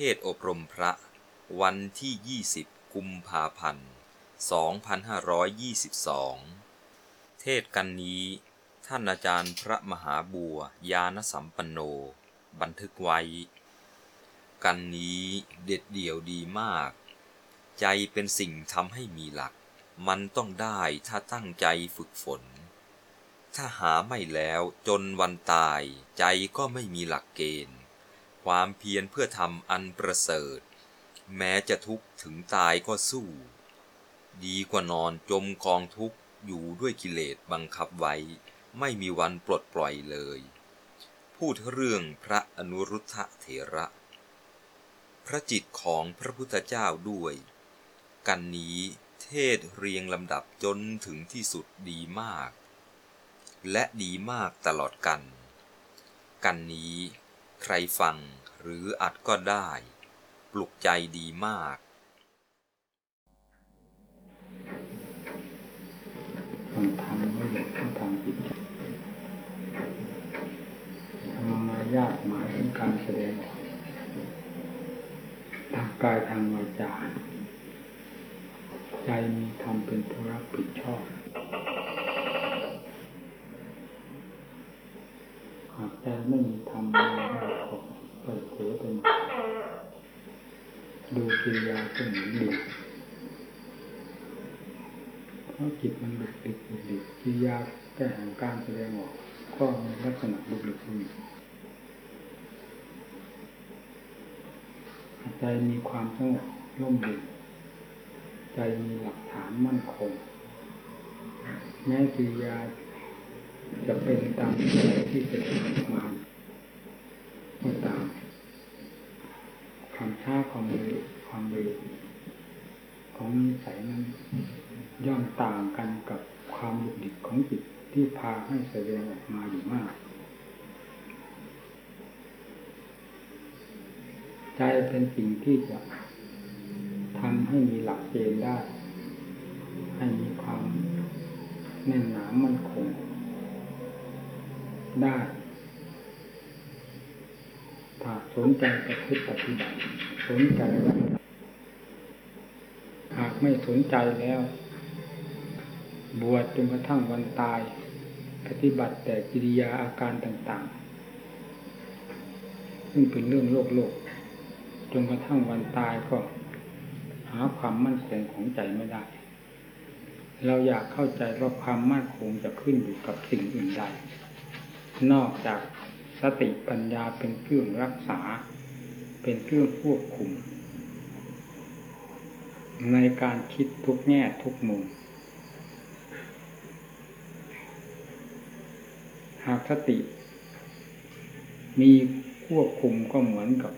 ทศอบรมพระ วันที่ 20 กุมภาพันธ์ 2522 เทศกันนี้ ท่านอาจารย์พระมหาบัวยานสัมปันโน บันทึกไว้ กันนี้เด็ดเดี่ยวดีมาก ใจเป็นสิ่งทำให้มีหลัก มันต้องได้ถ้าตั้งใจฝึกฝน ถ้าหาไม่แล้วจนวันตายใจก็ไม่มีหลักเกณฑ์ ความเพียรเพื่อทำอันประเสริฐ แม้จะทุกข์ถึงตายก็สู้ ดีกว่านอนจมกองทุกข์อยู่ด้วยกิเลสบังคับไว้ ไม่มีวันปลดปล่อยเลย พูดเรื่องพระอนุรุทธะเถระ พระจิตของพระพุทธเจ้าด้วย กันนี้เทศเรียงลำดับจนถึงที่สุดดีมาก และดีมากตลอดกัน กันนี้ ใครฟังหรืออัดก็ได้ ปลุกใจดีมากมันทำไม่หยุดต้องทำจิตใจทำมายากหมายถึงการแสดงออกทางกายทางวาจาใจมีธรรมเป็นผู้รับผิดชอบ หากใจไม่มีธรรมมาได้ก็เปิดเผยเป็นดูกิริยาก็เหมือนดูเพราะจิตมันดุดิบดุดิบกิริยาแต่แห่งการแสดงออก ก็มีลักษณะดุดิบดุดิบใจมีความสงบร่มเย็นใจมีหลักฐานมั่นคงแม้กิริยา จะเป็นตามที่จะออกมาก็ตามความช้าความเร็วความเร็วของนิสัยนั้นย่อมต่างกันกับความดุดิบของจิตที่พาให้แสดงออกมาอยู่มาก ใจเป็นสิ่งที่จะทำให้มีหลักเกณฑ์ได้ ให้มีความแน่นหนามั่นคง ได้ถ้าสนใจประพฤติปฏิบัติสนใจแล้วหากไม่สนใจแล้ว บวชจนกระทั่งวันตาย ปฏิบัติแต่กิริยาอาการต่างๆ ซึ่งเป็นเรื่องโลกโลกจนกระทั่งวันตายก็ หาความมั่นคงของใจไม่ได้ เราอยากเข้าใจว่าความมั่นคงจะขึ้นอยู่กับสิ่งอื่นใด นอกจากสติปัญญาเป็นเครื่องรักษา เป็นเครื่องควบคุม ในการคิดทุกแง่ทุกมุม หากสติ มีควบคุมก็เหมือนกับ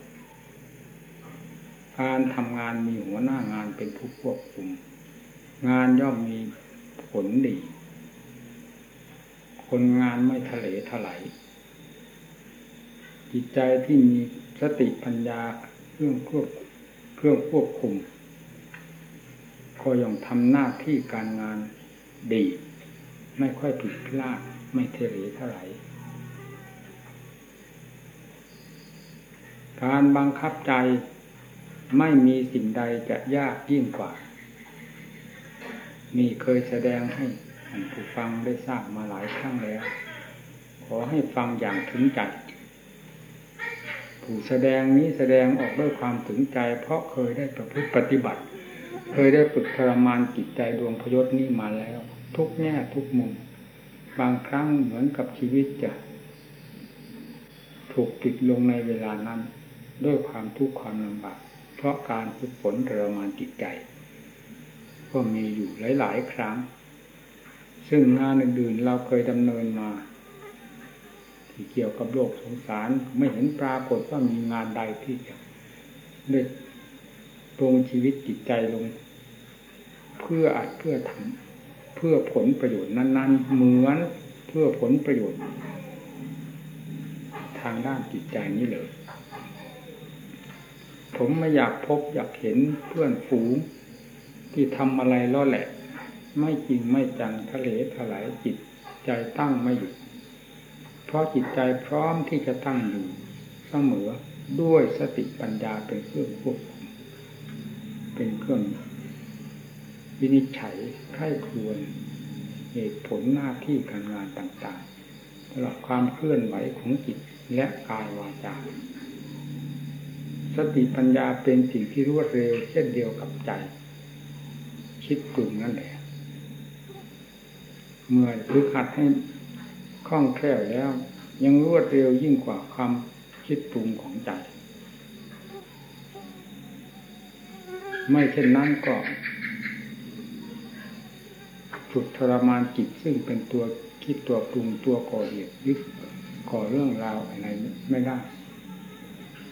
การทำงานมีหัวหน้างานเป็นผู้ควบคุม งานย่อมมีผลดี คนงานไม่ทะเลถลายจิตใจที่มีสติปัญญาเครื่องควบเครื่องควบคุม ก็ย่อมทำหน้าที่การงานดี ไม่ค่อยผิดพลาดไม่เทเหเท่าไหร่การบังคับใจไม่มีสิ่งใดจะยากยิ่งกว่านี่เคยแสดงให้ ผู้ฟังได้ทราบมาหลายครั้งแล้ว ขอให้ฟังอย่างถึงใจ ผู้แสดงนี้แสดงออกด้วยความถึงใจ เพราะเคยได้ประพฤติปฏิบัติ เคยได้ฝึกทรมานจิตใจดวงพยศนี้มาแล้ว ทุกแง่ทุกมุม บางครั้งเหมือนกับชีวิตจะ ถูกปิดลงในเวลานั้น ด้วยความทุกข์ความลำบากเพราะการฝึกฝนทรมานจิตใจ ก็มีอยู่หลาย ๆ ครั้ง ซึ่งงานอื่นๆเราเคยดำเนินมา ที่เกี่ยวกับโลกสงสารไม่เห็นปรากฏว่ามีงานใดที่จะได้ตรงชีวิตจิตใจลง เพื่ออัดเพื่อทำเพื่อผลประโยชน์นั้น ๆ เหมือนเพื่อผลประโยชน์ ทางด้านจิตใจนี้เลย ผมไม่อยากพบอยากเห็นเพื่อนฝูงที่ทำอะไรล่อแหละ ไม่จริงไม่จังทะเลถลายจิตใจตั้งไม่อยู่เพราะจิตใจพร้อมที่จะตั้งอยู่เสมอด้วยสติปัญญาเป็นเครื่องควบคุมเป็นเครื่องวินิจฉัยไข้ควรเหตุผลหน้าที่การงานต่างๆตลอดความเคลื่อนไหวของจิตและกายวาจาสติปัญญาเป็นสิ่งที่รวดเร็วเช่นเดียวกับใจ คิดกลุ่มนั่นแหละ เมื่อฝึกหัดให้คล่องแคล่วแล้ว ยังรวดเร็วยิ่งกว่าความคิดปรุงของใจ ไม่เช่นนั้นก็ฝึกทรมานจิตซึ่งเป็นตัวคิดตัวปรุงตัวก่อเหตุยึดก่อเรื่องราวอะไรไม่ได้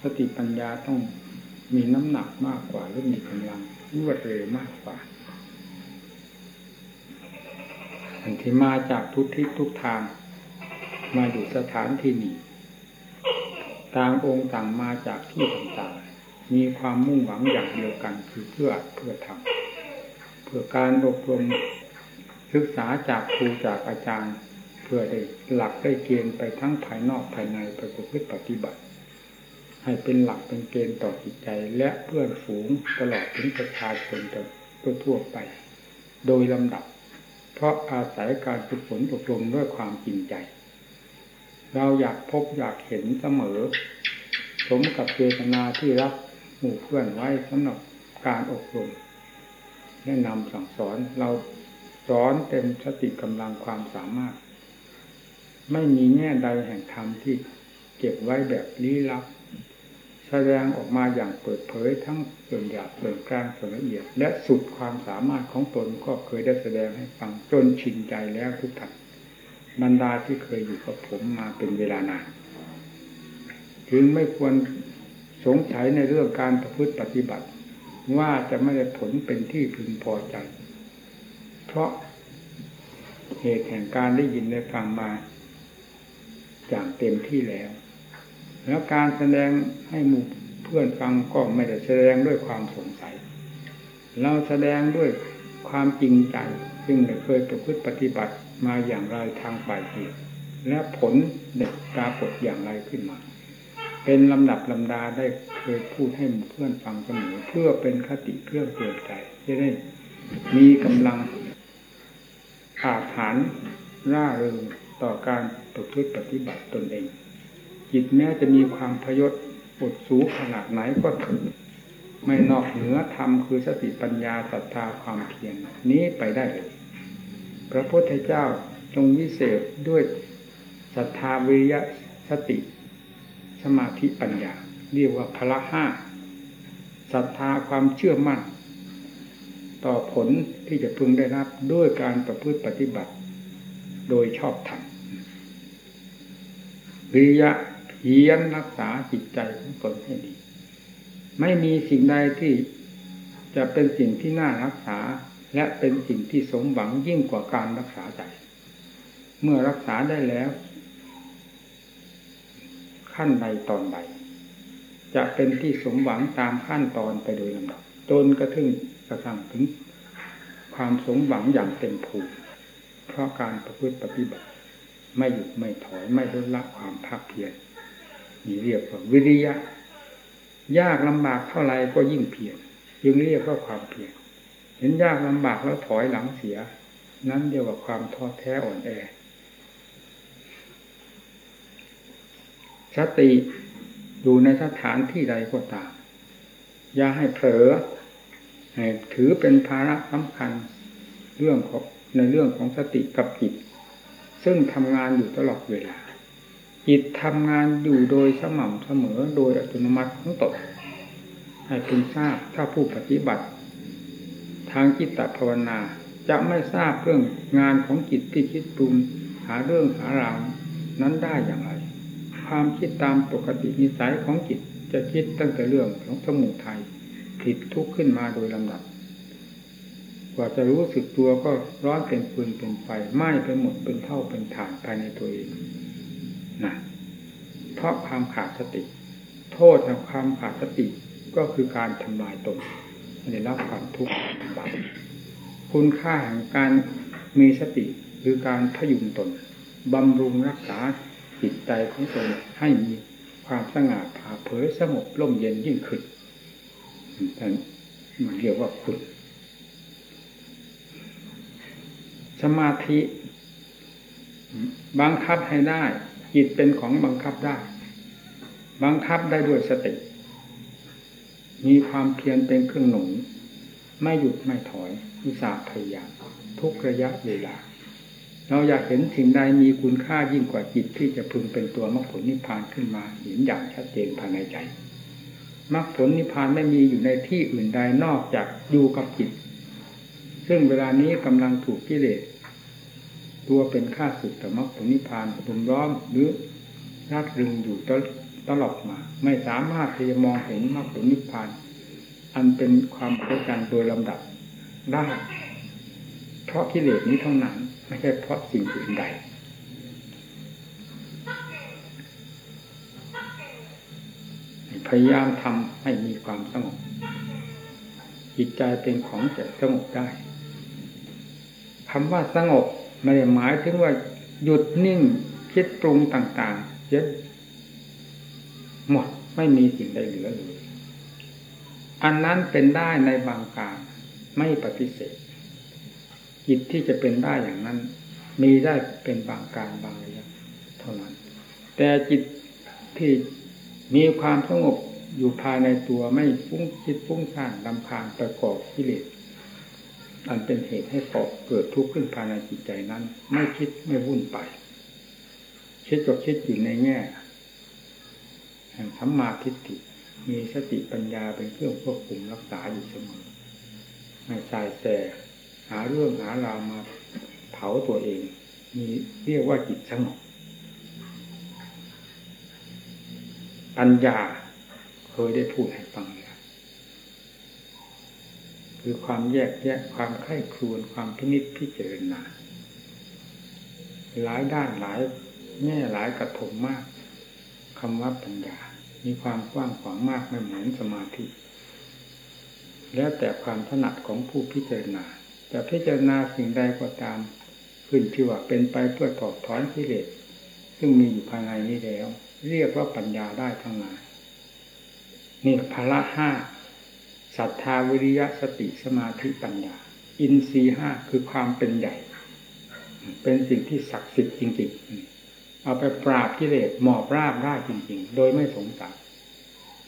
สติปัญญาต้องมีน้ำหนักมากกว่าหรือมีกำลังรวดเร็วมากกว่าอั นที่มาจากทุกทิศทุกทาง มาอยู่สถานที่นี้ต่างองค์ต่างมาจากที่ต่างๆ มีความมุ่งหวังอย่างเดียวกันคือเพื่อเพื่อทำเพื่อการอบรมศึกษาจากครูจากอาจารย์ เพื่อได้หลักได้เกณฑ์ไปทั้งภายนอกภายในประพฤติปฏิบัติ ให้เป็นหลักเป็นเกณฑ์ต่อจิตใจและเพื่อนฝูงตลอดถึงประชาชนทั่วไป โดยลำดับ เพราะอาศัยการฝึกฝนอบรมด้วยความจริงใจ เราอยากพบอยากเห็นเสมอ สมกับเจตนาที่รับหมู่เพื่อนไว้สำหรับการอบรมแนะนำสั่งสอนเราสอนเต็มสติกำลังความสามารถ ไม่มีแง่ใดแห่งธรรมที่เก็บไว้แบบลี้ลับ แสดงออกมาอย่างเปิดเผยทั้งส่วนหยาบส่วนกลางส่วนละเอียด และสุดความสามารถของตนก็เคยได้แสดงให้ฟังจนชินใจแล้วทุกท่านบรรดาที่เคยอยู่กับผมมาเป็นเวลานานถึงไม่ควรสงสัยในเรื่องการประพฤติปฏิบัติ ว่าจะไม่ได้ผลเป็นที่พึงพอใจ เพราะเหตุแห่งการได้ยินได้ฟังมาอย่างเต็มที่แล้ว แล้วการแสดงให้หมู่เพื่อนฟังก็ไม่ได้แสดงด้วยความสงสัย เราแสดงด้วยความจริงใจซึ่งได้เคยประพฤติปฏิบัติมาอย่างไรทางฝ่ายเหตุและผลเด็ดปรากฏอย่างไรขึ้นมา เป็นลำดับลำดาได้เคยพูดให้เพื่อนฟังเสมอเพื่อเป็นคติเครื่องเตือนใจจะได้มีกำลังอาถานร่าเริงต่อการประพฤติปฏิบัติตนเอง จิตแม้จะมีความพยศอดสูขนาดไหนก็ถึงไม่นอกเหนือธรรมคือสติปัญญาศรัทธาความเพียรนี้ไปได้เลย พระพุทธเจ้าทรงวิเศษด้วยศรัทธาวิริยะสติ สมาธิปัญญา เรียกว่าพละห้าศรัทธาความเชื่อมั่น ต่อผลที่จะพึงได้รับด้วยการประพฤติปฏิบัติ โดยชอบธรรมวิริยะ พียรรักษาจิตใจของตนให้ดี ไม่มีสิ่งใดที่จะเป็นสิ่งที่น่ารักษา และเป็นสิ่งที่สมหวังยิ่งกว่าการรักษาใจ เมื่อรักษาได้แล้ว ขั้นใดตอนใด จะเป็นที่สมหวังตามขั้นตอนไปโดยลำดับจนกระทั่งกระทั่งถึง ความสมหวังอย่างเต็มภูมิเพราะการประพฤติปฏิบัติ ไม่หยุดไม่ถอยไม่ลดละความภาคเพียร นี่เรียกว่าวิริยะ ยากลำบากเท่าไรก็ยิ่งเพียรจึงเรียกว่าความเพียรเห็นยากลำบากแล้วถอยหลังเสีย นั้นเรียวกว่าความท้อแท้อ่อนแอสติอยู่ในสถานที่ใดก็ตาม อย่าให้เผลอให้ถือเป็นภาระสำคัญเรื่องของในเรื่องของสติกับจิต ซึ่งทำงานอยู่ตลอดเวลา จิตทำงานอยู่โดยสม่ำเสมอโดยอัตโนมัติของตนให้พึงทราบถ้าผู้ปฏิบัติ ทางจิตตภาวนาจะไม่ทราบเรื่องงานของจิตที่คิดปรุงหาเรื่องหาราวนั้นได้อย่างไร ความคิดตามปกตินิสัยของจิตจะคิดตั้งแต่เรื่องของสมุทัยผิดทุกข์ขึ้นมาโดยลำดับ กว่าจะรู้สึกตัวก็ร้อนเป็นฟืนเป็นไฟไหม้ไปหมดเป็นเท่าเป็นฐานภายในตัวเอง นะเพราะความขาดสติ โทษของความขาดสติก็คือการทำลายตนได้รับความทุกข์บาปคุณค่าแห่งการมีสติหรือการพยุงตนบำรุงรักษาจิตใจของตนให้มีความสง่าผ่าเผยสงบร่มเย็นยิ่งขึ้นนั่นมันเรียกว่าคุณ สมาธิ บังคับให้ได้ จิตเป็นของบังคับได้ บังคับได้ด้วยสติ มีความเพียรเป็นเครื่องหนุนไม่หยุดไม่ถอยอุตสาห์พยายามทุกระยะเวลา เราอยากเห็นสิ่งใดมีคุณค่ายิ่งกว่าจิตที่จะพึงเป็นตัวมรรคผลนิพพานขึ้นมาเห็นอย่างชัดเจนภายในใจมรรคผลนิพพานไม่มีอยู่ในที่อื่นใดนอกจากอยู่กับจิต ซึ่งเวลานี้กำลังถูกกิเลส ตัวเป็นข้าศึกต่อมรรคผลนิพพานรุมร้อมหรือรัดรึงอยู่ตลอดมา ไม่สามารถที่จะมองเห็นมรรคผลนิพพาน อันเป็นความเข้าใจโดยลำดับได้เพราะกิเลสนี้เท่านั้น ไม่ใช่เพราะสิ่งอื่นใดพยายามทำให้มีความสงบจิตใจเป็นของจะสงบได้คำว่าสงบ ไม่ได้หมายถึงว่าหยุดนิ่งคิดปรุงต่างๆเยอะหมดไม่มีสิ่งใดเหลือเลยอันนั้นเป็นได้ในบางการไม่ปฏิเสธจิตที่จะเป็นได้อย่างนั้น มีได้เป็นบางการบางระยะเท่านั้น แต่จิตที่มีความสงบอยู่ภายในตัวไม่ฟุ้งคิดฟุ้งซ่านลำพานประกอบกิเลส อันเป็นเหตุให้ก่อเกิดทุกข์ขึ้นภายในจิตใจนั้น ไม่คิดไม่วุ่นไป คิดก็คิดอยู่ในแง่แห่งสัมมาทิฏฐิมีสติปัญญาเป็นเครื่องควบคุมรักษาอยู่เสมอไม่ใช่แต่หาเรื่องหาราวมาเผาตัวเอง มีเรียกว่าจิตสงบปัญญาเคยได้พูดให้ฟัง คือความแยกแยะความไข้ครวนความพินิจพิจารณาหลายด้านหลายแง่หลายกระทมมากคำว่าปัญญา มีความกว้างขวางมากไม่เหมือนสมาธิ แล้วแต่ความถนัดของผู้พิจารณาจะพิจารณาสิ่งใดก็ตามขึ้นที่ว่าเป็นไปเพื่อถอดถอนกิเลสซึ่งมีอยู่ภายในนี้แล้ว เรียกว่าปัญญาได้ทั้งนั้นนี่ภาระห้า ศรัทธาวิริยะสติสมาธิปัญญา อินทรีห้าคือความเป็นใหญ่ เป็นสิ่งที่ศักดิ์สิทธิ์จริงๆ เอาไปปราบกิเลสหมอบราบได้จริง ๆ โดยไม่สงสัย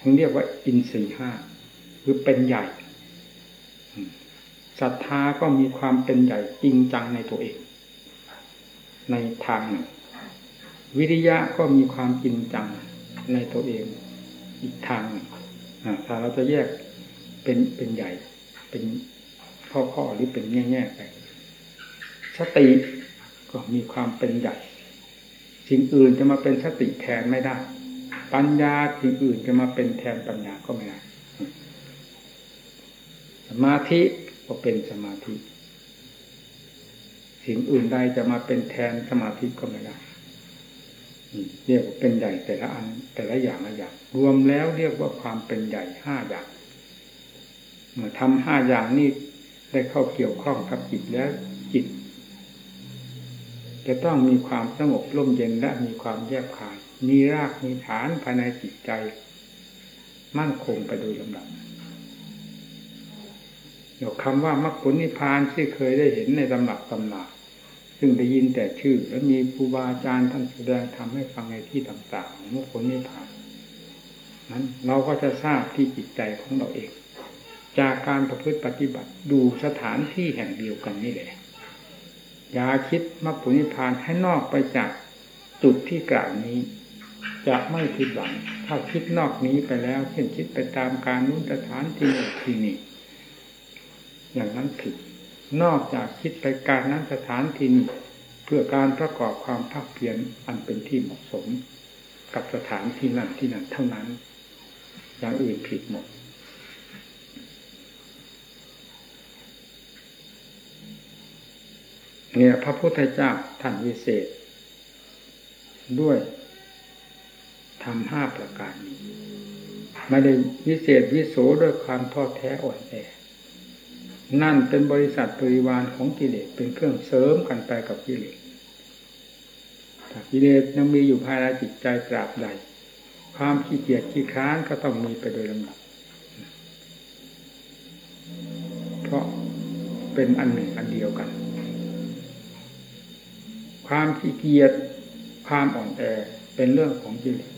ถึงเรียกว่า อินทรีห้าคือเป็นใหญ่ศรัทธาก็มีความเป็นใหญ่จริงจังในตัวเอง ในทางหนึ่ง วิริยะก็มีความจริงจังในตัวเอง อีกทางหนึ่งถ้าเราจะแยก เป็นเป็นใหญ่ เป็นข้อข้อหรือเป็นแง่แง่ไปสติก็มีความเป็นใหญ่ สิ่งอื่นจะมาเป็นสติแทนไม่ได้ ปัญญาสิ่งอื่นจะมาเป็นแทนปัญญาก็ไม่ได้สมาธิก็เป็นสมาธิ สิ่งอื่นใดจะมาเป็นแทนสมาธิก็ไม่ได้เรียกว่าเป็นใหญ่แต่ละอันแต่ละอย่างละอย่างรวมแล้วเรียกว่าความเป็นใหญ่ห้าอย่าง เมื่อทำห้าอย่างนี้ได้เข้าเกี่ยวข้องกับจิตแล้วจิต จะต้องมีความสงบร่มเย็นและมีความแยบคาย มีรากมีฐานภายในจิตใจ มั่นคงไปโดยลำดับเดี๋ยวคำว่ามรรคผลนิพพานที่เคยได้เห็นในตำรับตำราซึ่งได้ยินแต่ชื่อ และมีครูบาอาจารย์ท่านแสดงทำให้ฟังในที่ต่างๆมรรคผลนิพพานนั้นเราก็จะทราบที่จิตใจของเราเอง จากการประพฤติปฏิบัติดูสถานที่แห่งเดียวกันนี่แหละอย่าคิดมรรคผลนิพพานให้นอกไปจากจุดที่กล่าวนี้ จะไม่ผิดหวังถ้าคิดนอกนี้ไปแล้วเช่นคิดไปตามการนู้นสถานที่นี้ที่นี่อย่างนั้นผิด นอกจากคิดไปการนั้นสถานที่นี้เพื่อการประกอบความภาคเพียรอันเป็นที่เหมาะสม กับสถานที่นั้นที่นั้นเท่านั้น อย่างอื่นผิดหมด เนี่ยพระพุทธเจ้าท่านวิเศษ ด้วยทำห้าประการนี้ไม่ได้วิเศษวิโสด้วยความท้อแท้อ่อนแอ นั่นเป็นบริษัทบริวารของกิเลสเป็นเครื่องเสริมกันไปกับกิเลสถ้ากิเลสยังมีอยู่ภายในจิตใจตราบใด ความขี้เกียจขี้ค้านก็ต้องมีไปโดยลำดับ เพราะเป็นอันหนึ่งอันเดียวกัน ความขี้เกียจความอ่อนแอเป็นเรื่องของกิเลส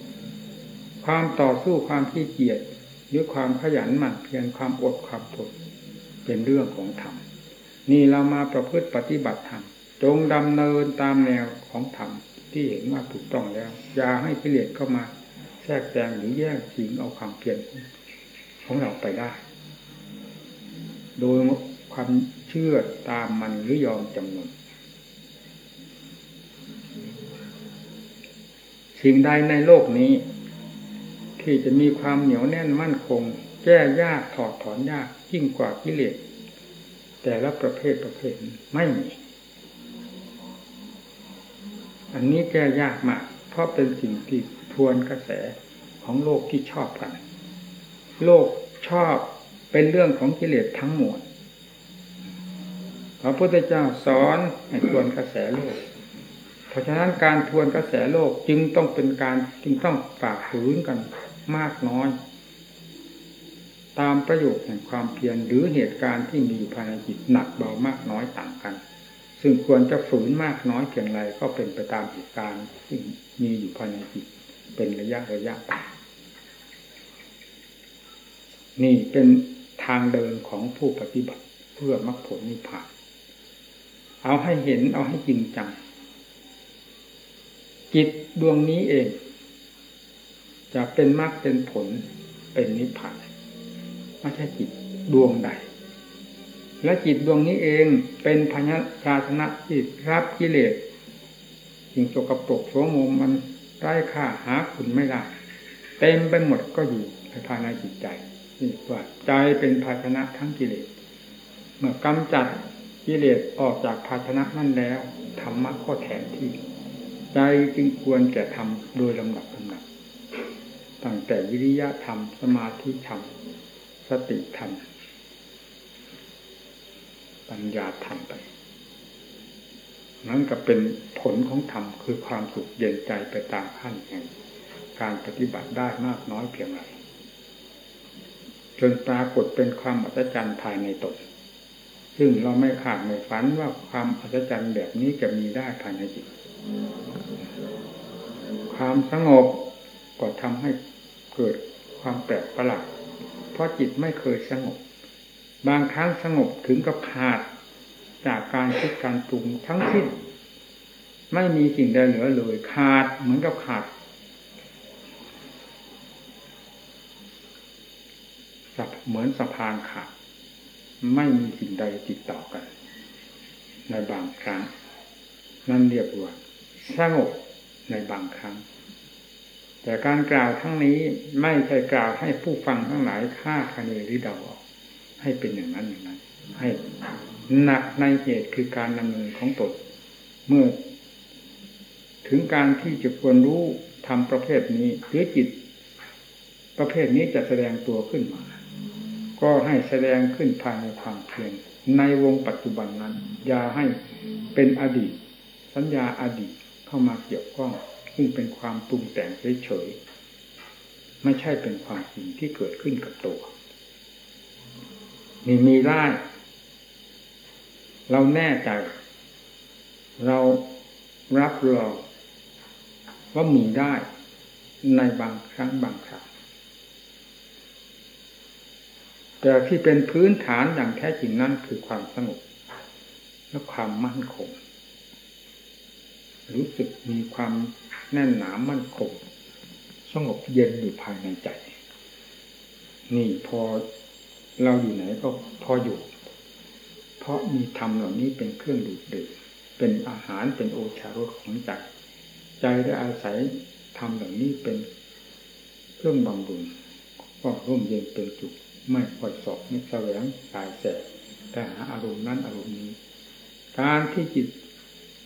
ความต่อสู้ความขี้เกียจหรือความขยันหมั่นเพียรความอดความทนเป็นเรื่องของธรรมนี่เรามาประพฤติปฏิบัติธรรมจงดำเนินตามแนวของธรรมที่เห็นว่าถูกต้องแล้ว อย่าให้กิเลสเข้ามาแทรกแซงหรือแย่งชิงเอาความเพียรของเราไปได้ โดยความเชื่อตามมันหรือยอมจำนน สิ่งใดในโลกนี้ ที่จะมีความเหนียวแน่นมั่นคง แก้ยากถอดถอนยากยิ่งกว่ากิเลสแต่ละประเภทประเภทไม่มี อันนี้แก้ยากมาก เพราะเป็นสิ่งที่ทวนกระแสของโลกที่ชอบกัน โลกชอบเป็นเรื่องของกิเลสทั้งหมดพระพุทธเจ้าสอนให้ทวนกระแสโลก เพราะฉะนั้นการทวนกระแสโลกจึงต้องเป็นการจึงต้องฝ่าฝืนกันมากน้อย ตามประโยชน์แห่งความเพียรหรือเหตุการณ์ที่มีอยู่ภายในจิตหนักเบามากน้อยต่างกัน ซึ่งควรจะฝืนมากน้อยเพียงไรก็เป็นไปตามเหตุการณ์ที่มีอยู่ภายในจิตเป็นระยะระยะไปนี่เป็นทางเดินของผู้ปฏิบัติเพื่อมรรคผลนิพพาน เอาให้เห็นเอาให้จริงจัง จิตดวงนี้เอง จะเป็นมรรคเป็นผลเป็นนิพพานไม่ใช่จิตดวงใด และจิตดวงนี้เองเป็นพญาชาชนะที่รับกิเลสสิ่งโจกปรกโสมมมันไร้ค่าหาคุณไม่ได้ เต็มไปหมดก็อยู่ในภายในจิตใจนี่ว่าใจเป็นภาชนะทั้งกิเลสเมื่อกำจัดกิเลสออกจากภาชนะนั่นแล้วธรรมะก็แทนที่ ใจจึงควรแก่ทำโดยลำดับลำดับตั้งแต่วิริยะธรรม สมาธิธรรม สติธรรม ปัญญาธรรมไป นั้นก็เป็นผลของธรรมคือความสุขเย็นใจไปตามขั้นแห่งการปฏิบัติได้มากน้อยเพียงไรจนปรากฏเป็นความอัศจรรย์ภายในตน ซึ่งเราไม่ขาดไม่ฝันว่าความอัศจรรย์แบบนี้จะมีได้ภายในจิต ความสงบก็ทำให้เกิดความแปลกประหลาด เพราะจิตไม่เคยสงบ บางครั้งสงบถึงกับขาดจากการคิดการปรุงทั้งสิ้น ไม่มีสิ่งใดเหลือเลย ขาดเหมือนกับขาดเหมือนสะพานขาด ไม่มีสิ่งใดติดต่อกัน ในบางครั้ง นั่นเรียกว่าสงบในบางครั้ง แต่การกล่าวทั้งนี้ไม่ใช่กล่าวให้ผู้ฟังทั้งหลายค่าคะเนหรือเดาออกให้เป็นอย่างนั้นอย่างนั้น ให้หนักในเหตุคือการดำเนินของตนเมื่อ ถึงการที่จะควรรู้ทำประเภทนี้หรือจิต ประเภทนี้จะแสดงตัวขึ้นมา ก็ให้แสดงขึ้นภายในความเพียรในวงปัจจุบันนั้น อย่าให้เป็นอดีต สัญญาอดีตเข้ามาเกี่ยวข้องซึ่งเป็นความปรุงแต่งเฉยๆไม่ใช่เป็นความจริงที่เกิดขึ้นกับตัวมีมีได้เราแน่ใจ เรารับรองว่ามีได้ในบางครั้งบางคราว แต่ที่เป็นพื้นฐานอย่างแท้จริงนั่นคือความสงบและความมั่นคง รู้สึกมีความแน่นหนามั่นคง สงบเย็นอยู่ภายในใจ นี่พอเราอยู่ไหนก็พออยู่ เพราะมีธรรมเหล่านี้เป็นเครื่องดูดดื่มเป็นอาหารเป็นโอชารสของใจใจได้อาศัยธรรมเหล่านี้เป็นเครื่องบำรุงก็ร่มเย็นเป็นจุก ไม่คอยสอบไม่แสวงสายแสบแต่หาอารมณ์นั้นอารมณ์นี้ การที่จิต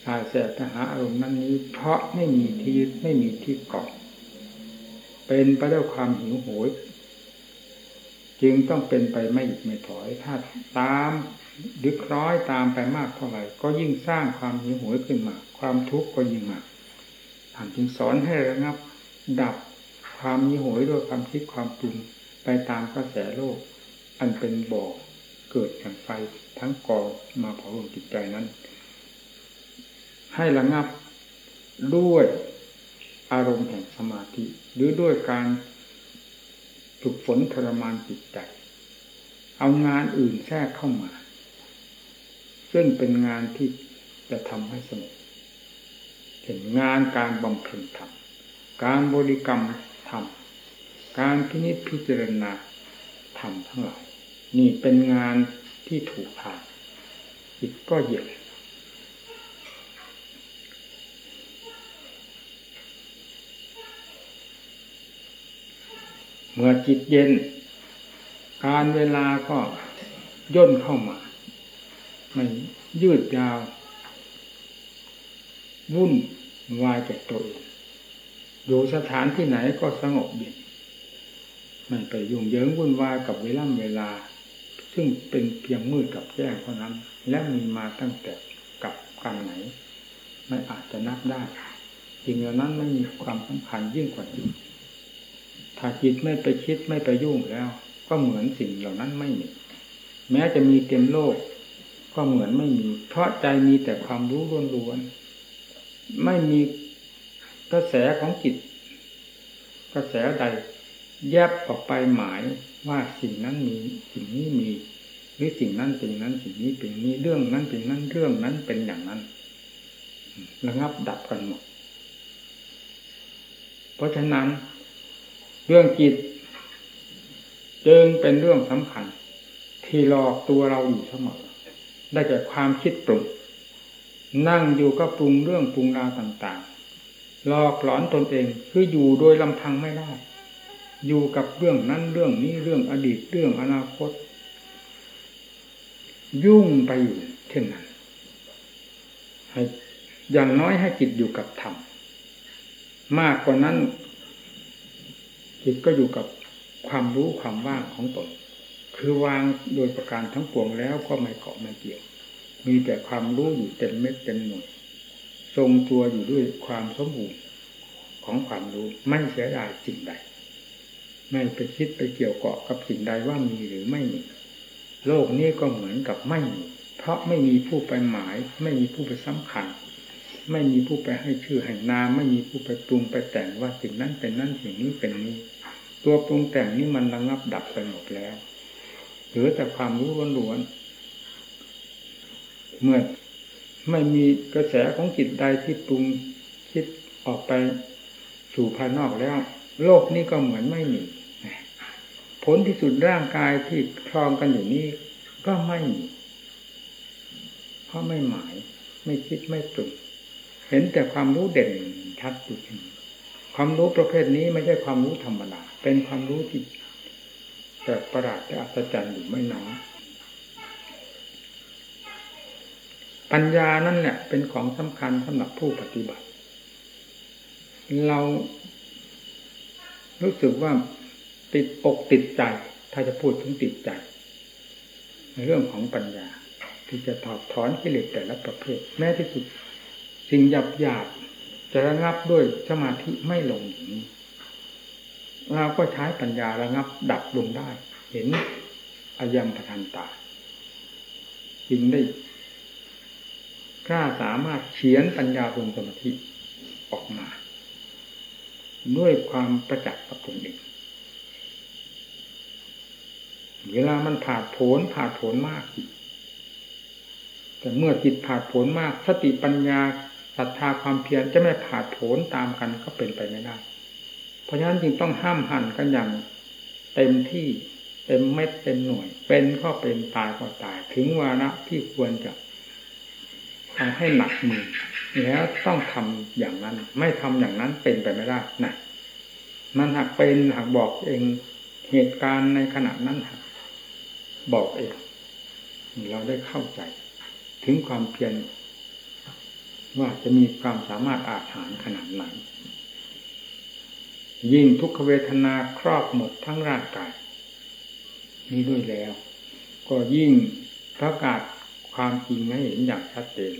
สายแสบแต่หาอารมณ์นั้นนี้ เพราะไม่มีที่ยึดไม่มีที่เกาะเป็นไปด้วยความหิวโหย จึงต้องเป็นไปไม่หยุดไม่ถอยถ้าตามดึกร้อยตามไปมากเท่าไหร่ก็ยิ่งสร้างความหิวโหยขึ้นมา ความทุกข์ก็ยิ่งมากท่านจึงสอนให้ระงับ ดับความมีโหยด้วยความคิดความปรุง ไปตามกระแสโลก อันเป็นบ่อเกิดแห่งไฟทั้งกองมาเผาลงจิตใจนั้น ให้ระงับด้วยอารมณ์แห่งสมาธิ หรือด้วยการฝึกฝนทรมานจิตใจ เอางานอื่นแทรกเข้ามา ซึ่งเป็นงานที่จะทำให้สงบเห็นงานการบำเพ็ญธรรม การบริกรรมธรรม การพินิจพิจารณาธรรมทั้งหลายนี่เป็นงานที่ถูกทางจิตก็เย็นเมื่อจิตเย็น การเวลาก็ย่นเข้ามา ไม่ยืดยาว วุ่นวายแก่ตัวเองอยู่สถานที่ไหนก็สงบเย็น ไม่ไปยุ่งเหยิงวุ่นวายกับเวลาเวลา ซึ่งเป็นเพียงมืดกับแจ้งเท่านั้น และมีมาตั้งแต่กับการไหน ไม่อาจจะนับได้สิ่งเหล่านั้นไม่มีความสำคัญยิ่งกว่าจิตถ้าจิตไม่ไปคิดไม่ไปยุ่งแล้ว ก็เหมือนสิ่งเหล่านั้นไม่มีแม้จะมีเต็มโลก ก็เหมือนไม่มี เพราะใจมีแต่ความรู้ล้วนๆไม่มีกระแสของจิต กระแสใด แยบออกไปหมายว่าสิ่งนั้นมีสิ่งนี้มีหรือสิ่งนั้นเป็นนั้นสิ่งนี้เป็นนี้เรื่องนั้นเป็นนั้นเรื่องนั้นเป็นอย่างนั้นระงับดับกันหมด เพราะฉะนั้น เรื่องจิตจึงเป็นเรื่องสำคัญ ที่หลอกตัวเราอยู่เสมอได้จากความคิดปรุงนั่งอยู่ก็ปรุงเรื่องปรุงราวต่าง ๆ หลอกหลอนตนเองคืออยู่โดยลำพังไม่ได้ อยู่กับเรื่องนั้นเรื่องนี้เรื่องอดีตเรื่องอนาคต ยุ่งไปอยู่เช่นนั้นให้อย่างน้อยให้จิตอยู่กับธรรมมากกว่านั้น จิตก็อยู่กับความรู้ความว่างของตน คือวางโดยประการทั้งปวงแล้วก็ไม่เกาะไม่เกี่ยว มีแต่ความรู้อยู่เต็มเม็ดเต็มหน่วยทรงตัวอยู่ด้วยความสมบูรณ์ของความรู้ไม่เสียดายสิ่งใด ไม่ไปคิดไปเกี่ยวเกาะกับสิ่งใดว่ามีหรือไม่มี โลกนี้ก็เหมือนกับไม่มี เพราะไม่มีผู้ไปหมาย ไม่มีผู้ไปสำคัญ ไม่มีผู้ไปให้ชื่อให้นาม ไม่มีผู้ไปปรุงไปแต่งว่าสิ่งนั้นเป็นนั้นสิ่งนี้เป็นนี้ ตัวปรุงแต่งนี้มันระงับดับไปหมดแล้ว เหลือแต่ความรู้ล้วนๆเมื่อไม่มีกระแสของจิตใดที่ปรุงคิดออกไปสู่ภายนอกแล้ว โลกนี้ก็เหมือนไม่มี ลที่สุดร่างกายที่คลองกันอยู่นี้ก็ไม่มีเพราะไม่หมาย ไม่คิดไม่ปรุงเห็นแต่ความรู้เด่นชัดอยู่ความรู้ประเภทนี้ไม่ใช่ความรู้ธรรมดาเป็นความรู้ที่แต่ประหลาดและอัศจรรย์อยู่ไม่น้อยปัญญานั่นแหละเป็นของสำคัญสำหรับผู้ปฏิบัติ เรารู้สึกว่า ติดปกติดใจ ถ้าจะพูดถึงติดใจ ในเรื่องของปัญญา ที่จะถอดถอนกิเลสแต่ละประเภท แม้ที่สุด สิ่งหยาบหยาบจะระงับด้วยสมาธิไม่ลงอย่างนี้เราก็ใช้ปัญญาระงับดับลงได้ เห็นอายมปทันตาจึงได้กล้าสามารถเขียนปัญญาลงสมาธิออกมา ด้วยความประจักษ์กับตนเอง เวลามันผ่าผลผ่าผลมากแต่เมื่อจิตผ่าผลมาก สติปัญญาศรัทธาความเพียรจะไม่ผ่าผลตามกันก็เป็นไปไม่ได้ เพราะฉะนั้นจึงต้องห้ามหันกันอย่างเต็มที่เต็มเม็ดเต็มหน่วย เป็นก็เป็นตายก็ตาย ถึงวาระที่ควรจะทำให้หนักมือแล้วต้องทำอย่างนั้น ไม่ทำอย่างนั้นเป็นไปไม่ได้นะมันหากเป็นหากบอกเองเหตุการณ์ในขณะนั้นหาก บอกเองเราได้เข้าใจ ถึงความเพียรว่าจะมีความสามารถอาหารขนาดไหนยิ่งทุกขเวทนาครอบหมดทั้งร่างกายนี้ด้วยแล้ว ก็ยิ่งประกาศความจริงให้เห็นอย่างชัดเจน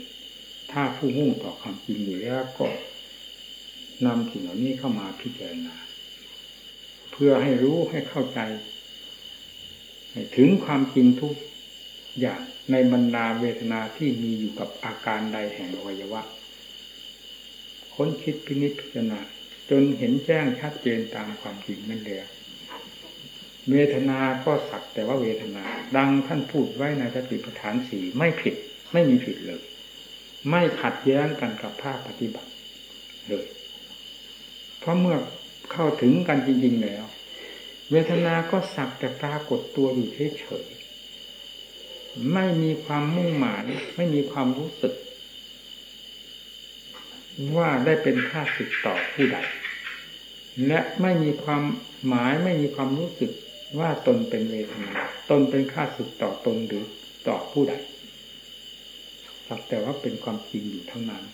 ถ้าผู้มุ่งต่อความจริงอยู่แล้วก็นำสิ่งเหล่านี้เข้ามาพิจารณา เพื่อให้รู้ให้เข้าใจ ถึงความจริงทุกอย่างในบรรดาเวทนาที่มีอยู่กับอาการใดแห่งอวัยวะ ค้นคิดพินิจพิจารณาจนเห็นแจ้งชัดเจนตามความจริงนั่นเองเวทนาก็สักแต่ว่าเวทนา ดังท่านพูดไว้ในสติปัฏฐานสี่ไม่ผิด ไม่มีผิดเลย ไม่ขัดแย้งกันกับภาคปฏิบัติเลย เพราะเมื่อเข้าถึงกันจริง ๆ แล้ว เวทนาก็สักแต่ปรากฏตัวอยู่เฉยๆไม่มีความมุ่งหมายไม่มีความรู้สึก ว่าได้เป็นค่าสึกต่อผู้ใด และไม่มีความหมายไม่มีความรู้สึกว่าตนเป็นเวทนาตนเป็นค่าสึกต่อตนหรือต่อผู้ใดสักแต่ว่าเป็นความจริงอยู่ทั้งนั้น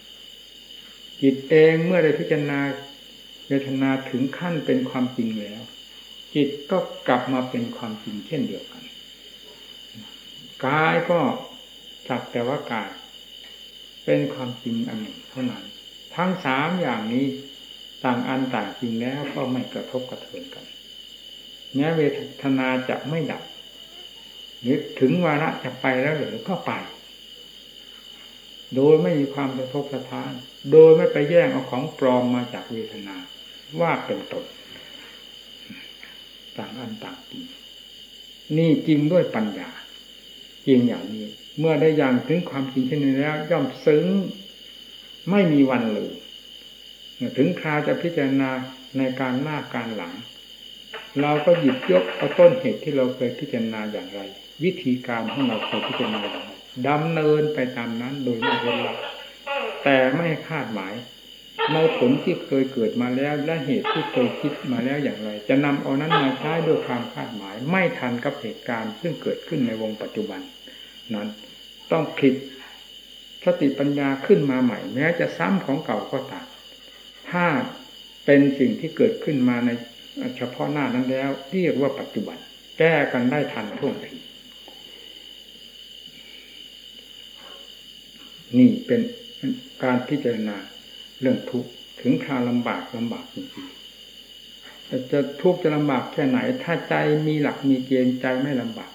จิตเองเมื่อได้พิจารณาเวทนาถึงขั้นเป็นความจริงแล้ว จิตก็กลับมาเป็นความจริงเช่นเดียวกันกายก็สักแต่ว่ากายเป็นความจริงอันหนึ่งเท่านั้น ทั้งสามอย่างนี้ต่างอันต่างจริงแล้วก็ไม่กระทบกระเทือนกันแม้เวทนาจะไม่ดับนึกถึงวาระจะไปแล้วหรือก็ไป โดยไม่มีความกระทบกระทาน โดยไม่ไปแย่งเอาของปลอมมาจากเวทนาว่าเป็นตน ต่างอันต่างจริงนี่จริงด้วยปัญญา จริงอย่างนี้ เมื่อได้อย่างถึงความจริงเช่นนี้แล้วย่อมซึ้งไม่มีวันลืมถึงคราวจะพิจารณาในการหน้าการหลัง เราก็หยิบยกเอาต้นเหตุที่เราเคยพิจารณาอย่างไร วิธีการของเราเคยพิจารณาอย่างไรดำเนินไปตามนั้นโดยไม่เว้นละแต่ไม่คาดหมาย ในผลที่เคยเกิดมาแล้วและเหตุที่เคยคิดมาแล้วอย่างไร จะนำเอานั้นมาใช้ด้วยความคาดหมาย ไม่ทันกับเหตุการณ์ ซึ่งเกิดขึ้นในวงปัจจุบัน นั้นต้องคิดสติปัญญาขึ้นมาใหม่ แม้จะซ้ำของเก่าก็ตามถ้าเป็นสิ่งที่เกิดขึ้นมาในเฉพาะหน้านั้นแล้ว เรียกว่าปัจจุบัน แก้กันได้ทันท่วงทีนี่เป็นการพิจารณา เรื่องทุกข์ถึงคราวลำบากลำบากจริงๆจะทุกข์จะลำบากแค่ไหน ถ้าใจมีหลักมีเกณฑ์ใจไม่ลำบาก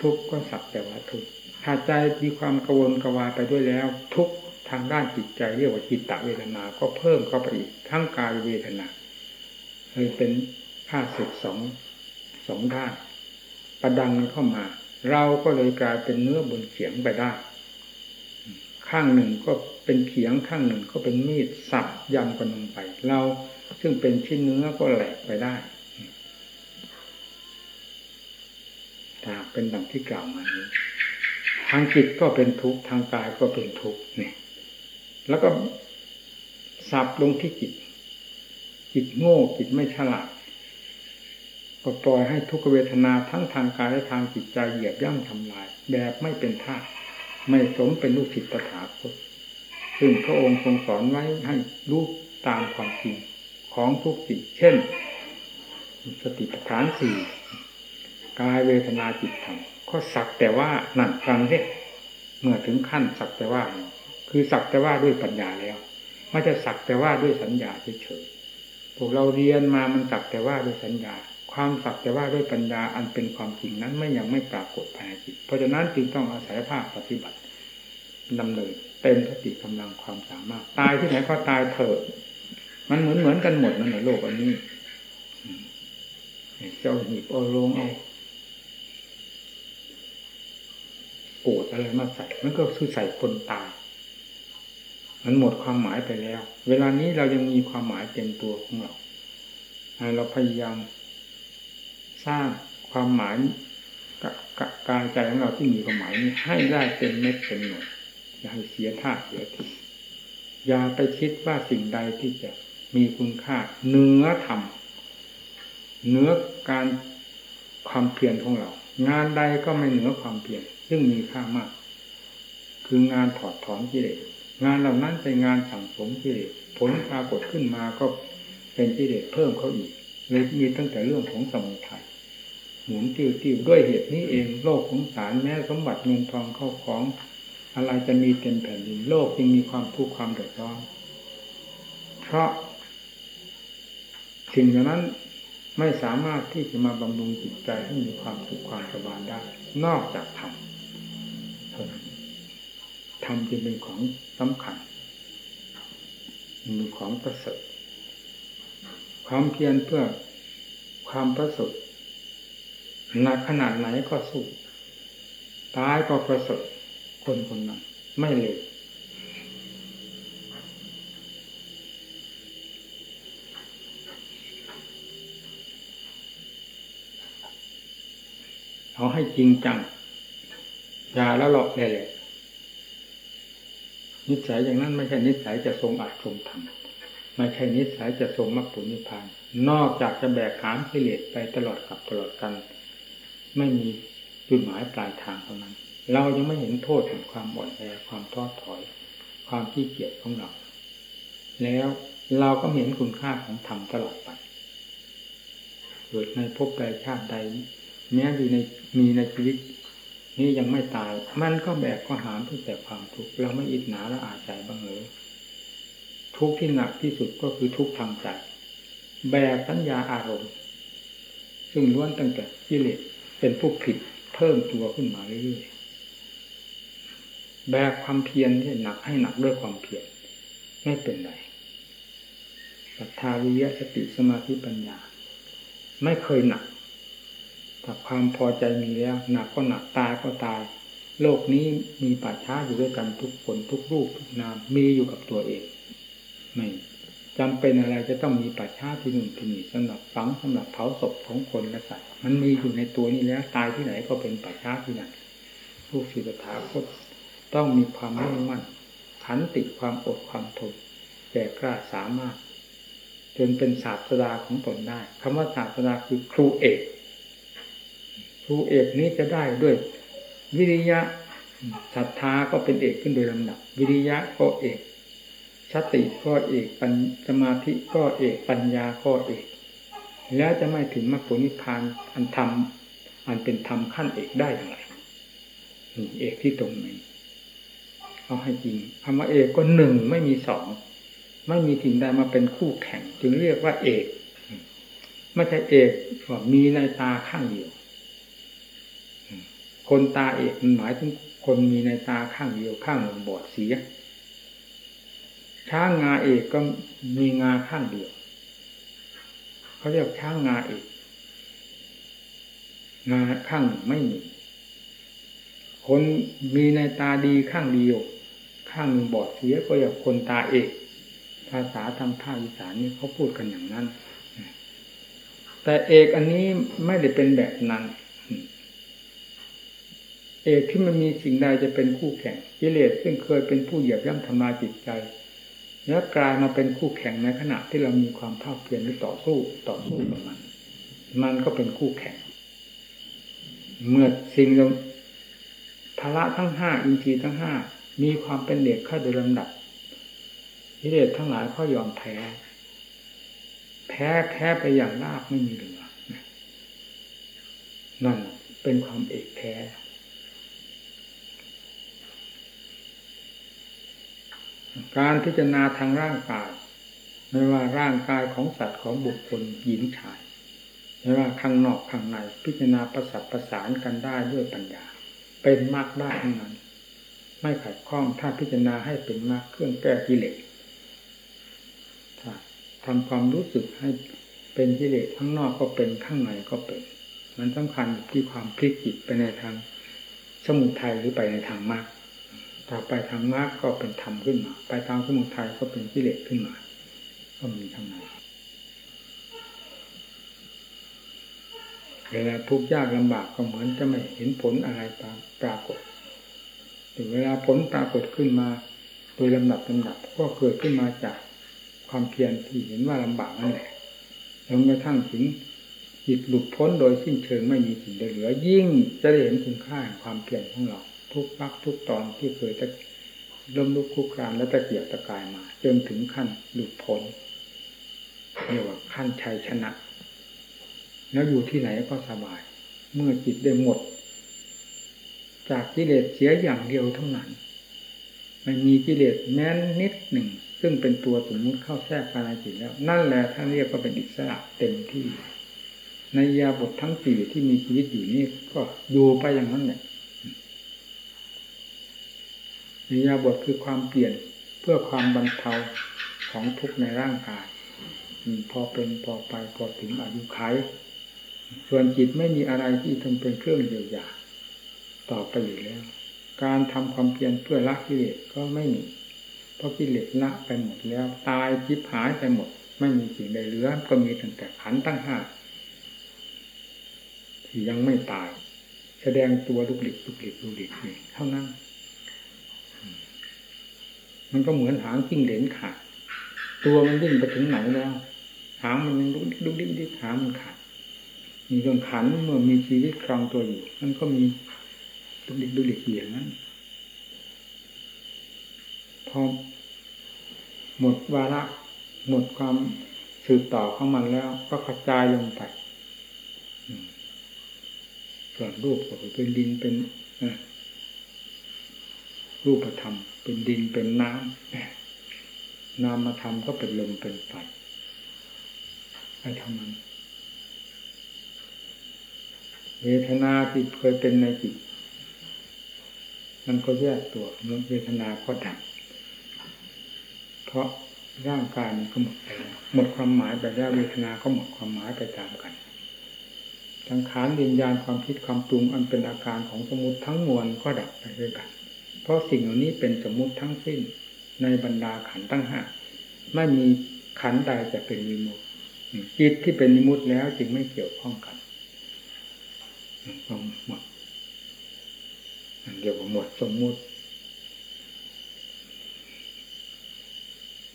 ทุกข์ก็สักแต่ว่าทุกข์ถ้าใจมีความกวนกวายไปด้วยแล้ว ทุกข์ทางด้านจิตใจเรียกว่าจิตตะเวทนา ก็เพิ่มเข้าไปอีกทั้งกายเวทนาเลยเป็นผ้าสึกสองสองด้านประดังเข้ามา เราก็เลยกลายเป็นเนื้อบนเขียงไปได้ ข้างหนึ่งก็ เป็นเขียงข้างหนึ่งก็เป็นมีดสับยำกันลงไป เราซึ่งเป็นชิ้นเนื้อก็แหลกไปได้ถ้าเป็นดังที่กล่าวมานี้ ทางจิตก็เป็นทุกข์ทางกายก็เป็นทุกข์เนี่ย แล้วก็สับลงที่จิต จิตโง่จิตไม่ฉลาดก็ปล่อยให้ทุกเวทนาทั้งทางกายและทางจิตใจเหยียบย่ำทำลาย แบบไม่เป็นท่าไม่สมเป็นลูกศิษย์ตถาคต ซึ่งพระองค์ทรงสอนไว้ให้รู้ตามความจริงของทุกสิ่งเช่น สติปัฏฐานสี่กายเวทนาจิตธรรมก็สักแต่ว่านั่นฟังสิเมื่อถึงขั้นสักแต่ว่า คือสักแต่ว่าด้วยปัญญาแล้วไม่จะสักแต่ว่าด้วยสัญญาเฉยๆพวกเราเรียนมามันสักแต่ว่าด้วยสัญญา ความสักแต่ว่าด้วยปัญญาอันเป็นความจริงนั้นไม่ยังไม่ปรากฏภายในจิตเพราะฉะนั้นจึงต้องอาศัยภาคปฏิบัติ ดำเนินเต็มสติกำลังความสามารถ ตายที่ไหนก็ตายเถิด มันเหมือนเหมือนกันหมดนั่นแหละโลกอันนี้เจ้าหีบเอาลงเอาโกรธอะไรมาใส่ มันก็คือใส่คนตาย มันหมดความหมายไปแล้ว เวลานี้เรายังมีความหมายเต็มตัวของเรา เราพยายามสร้างความหมายการใจของเราที่มีความหมายนี้ให้ได้เป็นเม็ดเป็นหน่วย อย่าให้เสียท่าเสียทีอย่าไปคิดว่าสิ่งใดที่จะมีคุณค่าเนื้อธรรมเนื้อการความเพียรของเรา งานใดก็ไม่เหนือความเพียรซึ่งมีค่ามาก คืองานถอดถอนกิเลสงานเหล่านั้นเป็นงานสั่งสมกิเลสผลปรากฏขึ้นมาก็เป็นกิเลสเพิ่มเขาอีกเลยมีตั้งแต่เรื่องของสมุทัยหมุนติ้วติ้วด้วยเหตุนี้เองโลกของสารแม้สมบัติเงินทองเข้าของ อะไรจะมีเต็มแผ่นดินโลกยังมีความทุกข์ความเดือดร้อน เพราะสิ่งเหล่านั้นไม่สามารถที่จะมาบำรุงจิตใจให้มีความสุขความสบายได้ นอกจากธรรมเท่านั้นธรรมจึงเป็นของสำคัญมีของประเสริฐความเพียรเพื่อความประเสริฐหนักขนาดไหนก็สู้ตายก็ประเสริฐ คนคนนั้น ไม่เลยเอาให้จริงจังอย่าแล้วหลอกเลยเลยนิสัยอย่างนั้นไม่ใช่นิสัยจะทรงอัดทรงทำไม่ใช่นิสัยจะทรงมรรคผลนิพพาน นอกจากจะแบกหามกิเลสไปตลอดกับตลอดกัน ไม่มีจุดหมายปลายทางเท่านั้น เรายังไม่เห็นโทษของความอ่อนแอความท้อถอย ความขี้เกียจของเรา แล้วเราก็เห็นคุณค่าของธรรมตลอดไปเกิดในภพใดชาติใดแม้อยู่ในมีในชีวิตนี่ยังไม่ตาย มันก็แบกก็หามเพื่อแต่ความทุกข์เราไม่อิจฉาและอาใจบ้างเลยทุกข์ที่หนักที่สุดก็คือทุกข์ทางใจแบกสัญญาอารมณ์ ซึ่งล้วนตั้งแต่กิเลสเป็นผู้ผิดเพิ่มตัวขึ้นมาเรื่อยๆ แบกความเพียรที่หนักให้หนักด้วยความเพียรไม่เป็นไรศรัทธาวิยะสติสมาธิปัญญา ไม่เคยหนักแต่ความพอใจมีแล้วหนักก็หนักตายก็ตาย โลกนี้มีป่าช้าอยู่ด้วยกันทุกคนทุกรูปทุกนามมีอยู่กับตัวเอง ไม่จำเป็นอะไรจะต้องมีป่าช้าที่หนึ่งที่นี่สำหรับฝังสำหรับเผาศพของคนและสัตว์มันมีอยู่ในตัวนี้แล้วตายที่ไหนก็เป็นป่าช้าที่นั่นผู้ศิษถาคต ต้องมีความมุ่งมั่นขันติความอดความทนแก่กล้าสามารถ จนเป็นศาสดาของตนได้คำว่าศาสดาคือครูเอกครูเอกนี้จะได้ด้วย วิริยะศรัทธาก็เป็นเอกขึ้นโดยลำดับ วิริยะก็เอกสติก็เอกปัญสมาธิก็เอกปัญญาก็เอก แล้วจะไม่ถึงมรรคผลนิพพานอันธรรมอันเป็นธรรมขั้นเอกได้อย่างไรนี่เอกที่ตรงนี้ เอาให้จริงคำว่าเอกก็หนึ่งไม่มีสองไม่มีสิ่งใดมาเป็นคู่แข่ง จึงเรียกว่าเอกไม่ใช่เอกว่ามีในตาข้างเดียวคนตาเอกมันหมายถึงคนมีในตาข้างเดียวข้างหนึ่งบอดเสียช้างงาเอกก็มีงาข้างเดียวเขาเรียกช้างงาเอกงาข้างหนึ่งไม่มีคนมีในตาดีข้างเดียว ข้างหนึ่งบอดเสียก็เรียกคนตาเอก ภาษาทางภาคอีสานนี่เขาพูดกันอย่างนั้น แต่เอกอันนี้ไม่ได้เป็นแบบนั้น เอกที่มันมีสิ่งใดจะเป็นคู่แข่งกิเลสซึ่งเคยเป็นผู้เหยียบย่ำทำลายจิตใจแล้วกลายมาเป็นคู่แข่งในขณะที่เรามีความภาคเพียรหรือต่อสู้ต่อสู้กับมัน มันก็เป็นคู่แข่ง เมื่อสิ่งเราภาระทั้งห้าอินทรีย์ทั้งห้า มีความเป็นเด็กข้าโดยลำดับกิเลสทั้งหลายก็ยอมแพ้ แพ้แพ้ไปอย่างราบไม่มีเหลือนั่นเป็นความเอกแท้การพิจารณาทางร่างกาย ไม่ว่าร่างกายของสัตว์ของบุคคลหญิงชายไม่ว่าข้างนอกข้างในพิจารณาประสับประสานกันได้ด้วยปัญญา เป็นมากได้ทั้งนั้น ไม่ขัดข้องถ้าพิจารณาให้เป็นมากเครื่องแก้กิเลสถ้าทำความรู้สึกให้เป็นกิเลสข้างนอกก็เป็นข้างในก็เป็น มันสำคัญที่ความพลิกจิตไปในทางสมุทัยหรือไปในทางมากถ้าไปทางมรรคก็เป็นธรรมขึ้นมา ไปทางสมุทัยก็เป็นกิเลสขึ้นมา ก็มีทั้งนั้นเวลาทุกข์ยากลำบากก็เหมือนจะไม่เห็นผลอะไรปรากฏ ถึงเวลาผลปรากฏขึ้นมา โดยลำดับลำดับก็เกิดขึ้นมาจากความเพียรที่เห็นว่าลำบากนั่นแหละจนกระทั่งถึงจิตหลุดพ้นโดยสิ้นเชิงไม่มีสิ่งใดเหลือ ยิ่งจะได้เห็นคุณค่าความเพียรของเรา ทุกพักทุกตอนที่เคยจะล้มลุกคุกคานและตะเกียบตะกายมา จนถึงขั้นหลุดพ้นเรียกว่าขั้นชัยชนะ แล้วอยู่ที่ไหนก็สบาย เมื่อจิตได้หมด จากกิเลสเสียอย่างเดียวเท่านั้นไม่มีกิเลสแม้นนิดหนึ่ง ซึ่งเป็นตัวสมมุติเข้าแทรกภายในจิตแล้ว นั่นแหละท่านเรียกว่าเป็นอิสระเต็มที่ ในยาบททั้งสี่ที่มีชีวิตอยู่นี่ก็อยู่ไปอย่างนั้นเนี่ยนยาบทคือความเปลี่ยนเพื่อความบรรเทาของทุกในร่างกายพอเป็นพอไปพอถึงอายุไขส่วนจิตไม่มีอะไรที่ทำเป็นเครื่องเยียวยา ต่อไปอยู่แล้ว การทำความเพียรเพื่อละกิเลสก็ไม่มี เพราะกิเลสละไปหมดแล้ว ตายจิบหายไปหมด ไม่มีสิ่งใดเหลือ ก็มีตั้งแต่ขันตั้งห้าที่ยังไม่ตาย แสดงตัวลุกหลิกลุกหลิกลุกหลิกนี่เท่านั้น มันก็เหมือนหางจิ้งเหลนขาดตัวมันยิ่งไปถึงไหนแล้ว หางมันยังลุกลุกดิ๊กดิกหางมันขาดมีเรื่องขันเมื่อมีชีวิตครองตัวอยู่ มันก็มี ดุลิกดุลิกอย่างนั้น พอหมดวาระหมดความสืบต่อของมันแล้ว ก็กระจายลงไปส่วนรูปก็เป็นดินเป็นรูปธรรม เป็นดินเป็นน้ำนามธรรมก็เป็นลมเป็นไฟไอ้ทำมันเวทนาที่เคยเป็นในจิต มันก็แยกตัวเมื่อเวทนาก็ดับเพราะร่างกายมันก็หมดไปแล้วหมดความหมายไปแล้วเวทนาก็หมดความหมายไปตามกันสังขารวิญญาณความคิดความปรุงอันเป็นอาการของสมุติทั้งมวลก็ดับไปด้วยกัน เพราะสิ่งเหล่านี้เป็นสมมุติทั้งสิ้นในบรรดาขันตั้งห้าไม่มีขันใดจะเป็นมิมุติจิตที่เป็นมิมุติแล้วจึงไม่เกี่ยวข้องกันความหมด เดียวกับหมดสมมุติ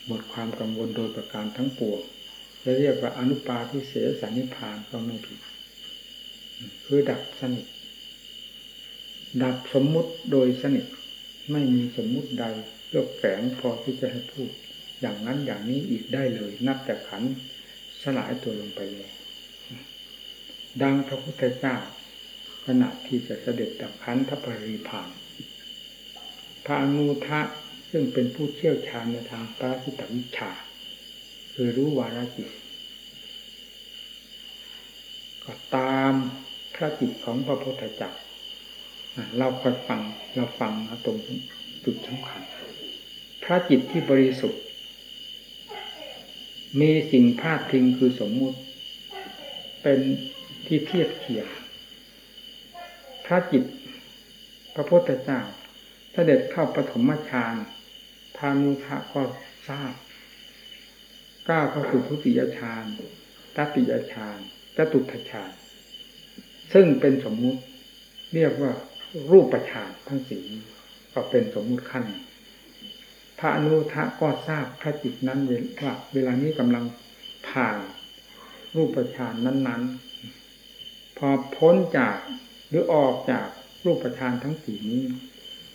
หมดความกังวลโดยประการทั้งปวงจะเรียกว่าอนุปาทิเสสนิพานก็ไม่ผิด คือดับสนิท ดับสมมุติโดยสนิท ไม่มีสมมุติใดเลือกแฝงพอที่จะให้พูด อย่างนั้นอย่างนี้อีกได้เลย นับจากขันสลายตัวลงไปเลยดังพระพุทธเจ้า ขณะที่จะเสด็จดับขันธปริพานพระอนุทะซึ่งเป็นผู้เชี่ยวชาญในทางปราชิตวิชา คือรู้วาระจิต ก็ตามพระจิตของพระพุทธเจ้าเราคอยฟังเราฟังนะตรงจุดสำคัญพระจิตที่บริสุทธิ์ มีสิ่งพาดพิงคือสมมุติ เป็นที่เทียบเคียง พระจิต พระพุทธเจ้าเสด็จเข้าปฐมฌานพานุทะก็ทราบก้าวเข้าสู่ทุติยฌานตติยฌานจตุตฌานซึ่งเป็นสมมุติเรียกว่ารูปฌานทั้งสี่ก็เป็นสมมุติขั้น พระอนุทะก็ทราบพระจิตนั้นว่าเวลานี้กำลังผ่านรูปฌานนั้น ๆ พอพ้นจาก หรือออกจากรูปฌานทั้งสี่นี้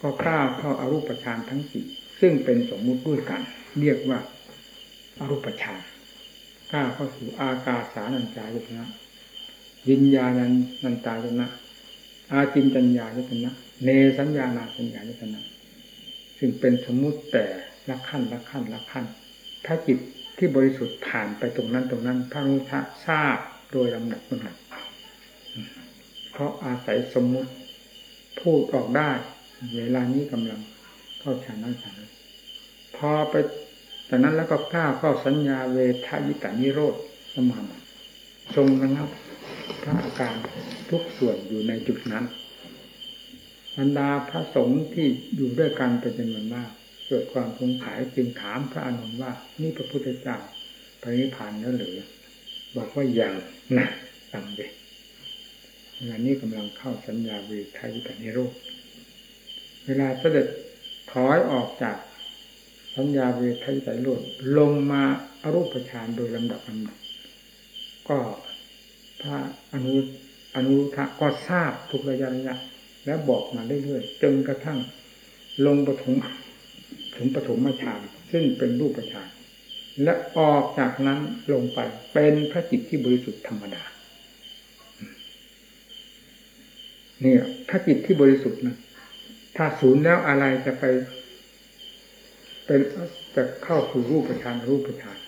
ก็กล้าเข้าอารูปฌานทั้งสี่ซึ่งเป็นสมมุติด้วยกัน เรียกว่าอารูปฌานกล้าเข้าสู่อากาสานัญจายตนะวิญญาณนันตายตนะอาจินจัญญายตนะเนสัญญานาสัญญายตนะซึ่งเป็นสมมุติแต่ละขั้นละขั้นละขั้น ถ้าจิตที่บริสุทธิ์ผ่านไปตรงนั้นตรงนั้น พระนุทะทราบโดยลำดับลำดับ เพราะอาศัยสมมุติพูดออกได้ เวลานี้กำลังเข้าฌานนั้นฌานพอไปจากนั้นแล้วก็กล้าเข้าสัญญาเวทายตานิโรธสมาบัติทรงระงับพระอาการทุกส่วนอยู่ในจุดนั้นบรรดาพระสงฆ์ที่อยู่ด้วยกันเป็นจำนวนมากเกิดความสงสัยจึงถามพระอนุนว่า นี่พระพุทธเจ้าปรินิพานแล้วหรือบอกว่าอย่างนะตังเด็ งานนี้กำลังเข้าสัญญาเวทายตานิโรธเวลาเสด็จถอยออกจากสัญญาเวทายตานิโรธลงมาอารูปฌานโดยลำดับลำดับก็พระอนุอนุทะก็ทราบทุกระยะระยะแล้วบอกมาเรื่อยๆจนกระทั่งลงปฐมถึงปฐมฌานซึ่งเป็นรูปฌานและออกจากนั้นลงไปเป็นพระจิตที่บริสุทธิ์ธรรมดาเนี่ยถ้าจิตที่บริสุทธิ์นะถ้าศูนย์แล้วอะไรจะไป เป็นจะเข้าสู่รูปฌานรูปฌาน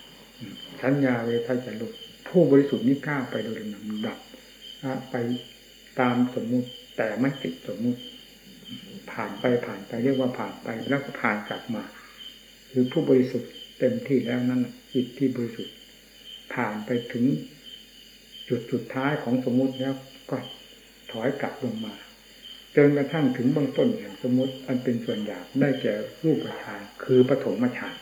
สัญญาเวทายจะลุกผู้บริสุทธิ์นี้ก้าวไปโดยลำดับไปตามสมมุติแต่ไม่ติดสมมุติ ผ่านไปผ่านไปเรียกว่าผ่านไปแล้วก็ผ่านกลับมา คือผู้บริสุทธิ์เต็มที่แล้วนั่นจิตที่บริสุทธิ์ ผ่านไปถึงจุดสุดท้ายของสมมุติแล้วก็ ถอยกลับลงมา จนกระทั่งถึงเบื้องต้นแห่งสมมติ อันเป็นส่วนหยาบได้แก่รูปฌานคือปฐมฌาน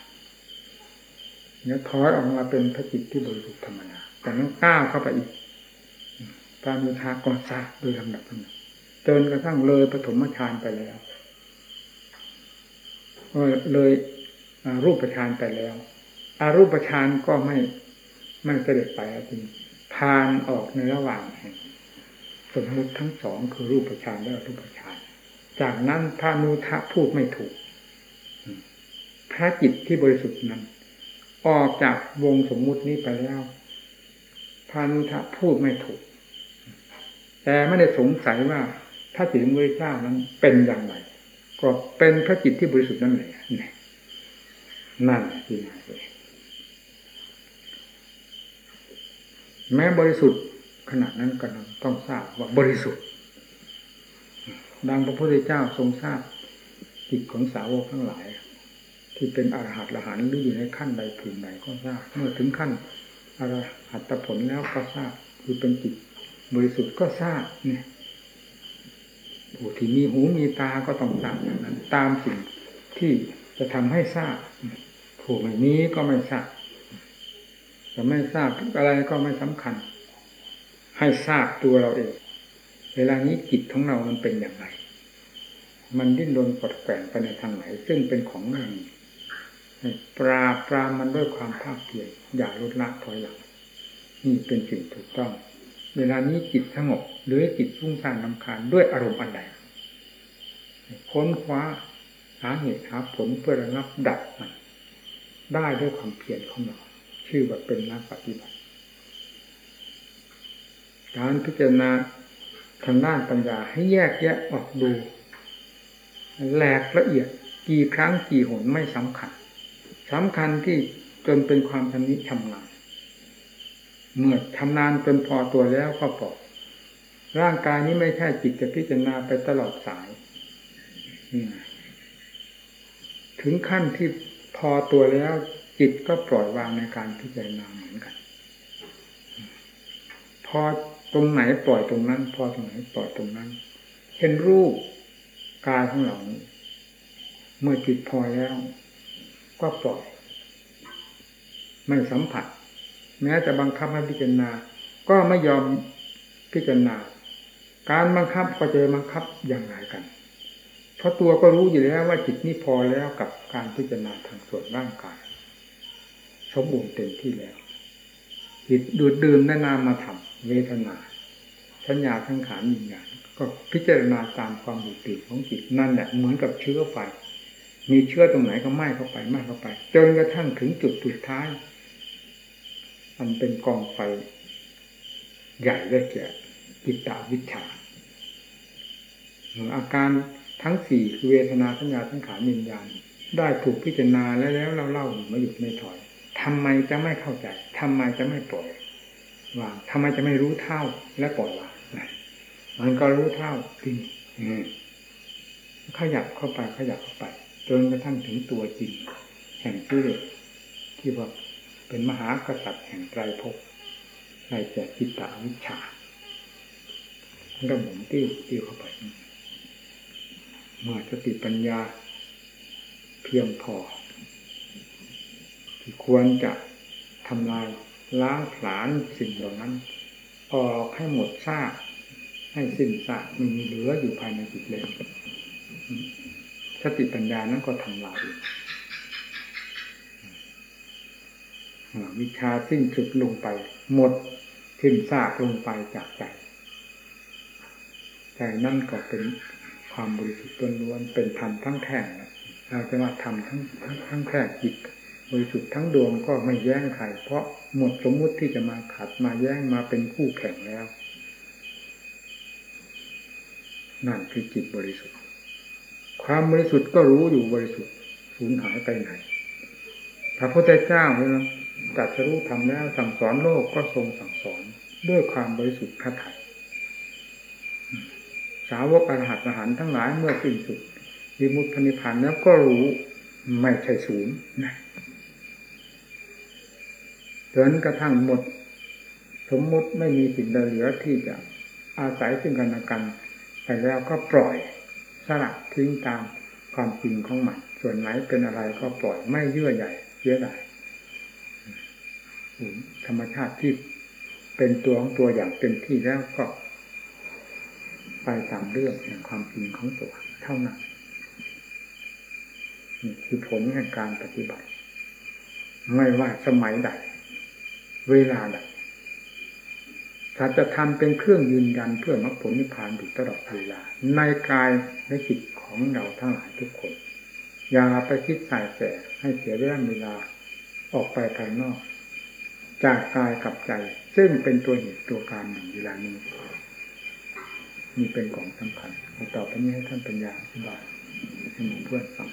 เนี่ยถอยออกมาเป็นพระจิตที่บริสุทธิ์ธรรมนาแต่นั้นก้าวเข้าไปอีกปามุทากรซาโดยลำดับลำดับจนกระทั่งเลยปฐมฌานไปแล้วเลยรูปฌานไปแล้ว อารูปฌานก็ไม่ไม่เสด็จไปจริงพานออกในระหว่างแห่ง สมมุติทั้งสองคือรูปฌานและอรูปฌานจากนั้นพระนุทะพูดไม่ถูกพระจิตที่บริสุทธิ์นั้น ออกจากวงสมมุตินี้ไปแล้วพระนุทะพูดไม่ถูก แต่ไม่ได้สงสัยว่าพระจิตของพระเจ้านั้นเป็นอย่างไร ก็เป็นพระจิตที่บริสุทธิ์นั่นแหละนั่นที่มาเลยแม้บริสุทธิ์ ขณะนั้นก็ต้องทราบว่าบริสุทธิ์ ดังพระพุทธเจ้าทรงทราบจิตของสาวกทั้งหลาย ที่เป็นอรหัตละหันหรืออยู่ในขั้นใดผืนใดก็ทราบ เมื่อถึงขั้นอรหัตผลแล้วก็ทราบคือเป็นจิตบริสุทธิ์ก็ทราบเนี่ยผู้ที่มีหูมีตาก็ต้องทราบอย่างนั้น ตามสิ่งที่จะทำให้ทราบผู้ไม่มีก็ไม่ทราบจะไม่ทราบอะไรก็ไม่สำคัญ ให้ทราบตัวเราเอง เวลานี้จิตของเรามันเป็นอย่างไร มันดิ้นรนกดแก่งไปในทางไหน ซึ่งเป็นของไม่มีปราปรามมันด้วยความภาคเพียรอย่าลดละถอยหลังนี่เป็นสิ่งถูกต้อง เวลานี้จิตสงบหรือจิตฟุ้งซ่านลำคาญด้วยอารมณ์อันใดค้นคว้าหาเหตุหาผลเพื่อระงับดับมันได้ด้วยความเพียรของเรา ชื่อว่าเป็นนักปฏิบัติ การพิจารณาทางด้านปัญญาให้แยกแยะออกดูแหลกละเอียดกี่ครั้งกี่หนไม่สำคัญสำคัญที่จนเป็นความชำนิชำนาญเมื่อชำนาญจนพอตัวแล้วก็พอร่างกายนี้ไม่ใช่จิตจะพิจารณาไปตลอดสาย ถึงขั้นที่พอตัวแล้วจิตก็ปล่อยวางในการพิจารณาเหมือนกัน พอ ตรงไหนปล่อยตรงนั้น พอตรงไหนปล่อยตรงนั้นเช่นรูปกายของเราเมื่อจิตพอแล้ว ก็ปล่อย ไม่สัมผัส แม้จะบังคับให้พิจารณา ก็ไม่ยอมพิจารณา การบังคับก็จะบังคับอย่างไรกัน เพราะตัวก็รู้อยู่แล้วว่าจิตนี้พอแล้วกับการพิจารณาทางส่วนร่างกายสมบูรณ์เต็มที่แล้วจิตดูดดื่มได้นามาทำ เวทนาสัญญาทั้งขานวิญญาณก็พิจารณาตามความดุติของจิตนั่นแหละเหมือนกับเชื้อไฟมีเชื้อตรงไหนก็ไหม้เข้าไปไหม้เข้าไป จนกระทั่งถึงจุดสุดท้าย มันเป็นกองไฟ ใหญ่ได้แก่จิตตาวิชาอาการทั้งสี่คือเวทนาสัญญาทั้งขานิญญาณได้ถูกพิจารณาแล้วแล้วเราเล่ามาหยุดไม่ถอยทำไมจะไม่เข้าใจทำไมจะไม่ปล่อย วางทำไมจะไม่รู้เท่าและปล่อยวางมันก็รู้เท่าจริงขยับเข้าไปขยับเข้าไปจนกระทั่งถึงตัวจริง แห่งที่เลที่ว่าเป็นมหากษัตริย์แห่งไตรภพในแจกจิตตาวิชาระหมุนติ้วติ้วเข้าไปเมื่อสติปัญญาเพียงพอ ที่ควรจะทำลาย ล้างผลาญสิ่งเหล่านั้น ออกให้หมดซากให้สิ้นซากไม่มีเหลืออยู่ภายในจิตเลยสติปัญญานั้นก็ทำลายวิชาสิ้นสุดลงไป หมดสิ้นซากลงไปจากใจใจนั่นก็เป็นความบริสุทธิ์ล้วนเป็นธรรมทั้งแท่งเราจะมาทำทั้งทั้งแท่จิต บริสุทธิ์ทั้งดวงก็ไม่แย้งใครเพราะหมดสมมุติที่จะมาขัดมาแย้งมาเป็นคู่แข่งแล้ว นั่นคือจิตบริสุทธิ์ ความบริสุทธิ์ก็รู้อยู่บริสุทธิ์สูญหายไปไหน พระพุทธเจ้าเมื่อตตรัสรู้ทำแล้วสั่งสอนโลกก็ทรงสั่งสอนด้วยความบริสุทธิ์พระทัยสาวกอรหัตอรหันทั้งหลายเมื่อสิ้นสุดวิมุตตินิพพานแล้วก็รู้ไม่ใช่ศูนย์นะ จนกระทั่งหมด สมมุติไม่มีสิ่งใดเหลือที่จะอาศัยซึ่งกันและกันไปแล้วก็ปล่อยสลัดทิ้งตามความจริงของมันส่วนไหนเป็นอะไรก็ปล่อยไม่เยื่อใหญ่เยื่อใดธรรมชาติที่เป็นตัวของตัวอย่างเต็มที่แล้วก็ ไปตามเรื่องแห่งความจริงของตัวเท่านั้นนี่คือผลแห่งการปฏิบัติ ไม่ว่าสมัยใด เวลาใดสัจธรรมเป็นเครื่องยืนยันเพื่อมรรคผลนิพพานอยู่ตลอดเวลา ในกายในจิตของเราทั้งหลายทุกคน อย่าไปคิดใส่แสให้เสียเวลาเวลาออกไปภายนอก จากกายกับใจ ซึ่งเป็นตัวเหตุตัวการอยู่งเวลานี้มีเป็นของสำคัญต่อไปนี้ให้ท่านปัญญาอธิบายให้หมู่เพื่อนฟัง